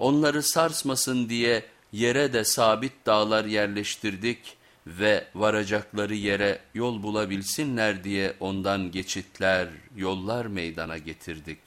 Onları sarsmasın diye yere de sabit dağlar yerleştirdik ve varacakları yere yol bulabilsinler diye ondan geçitler, yollar meydana getirdik.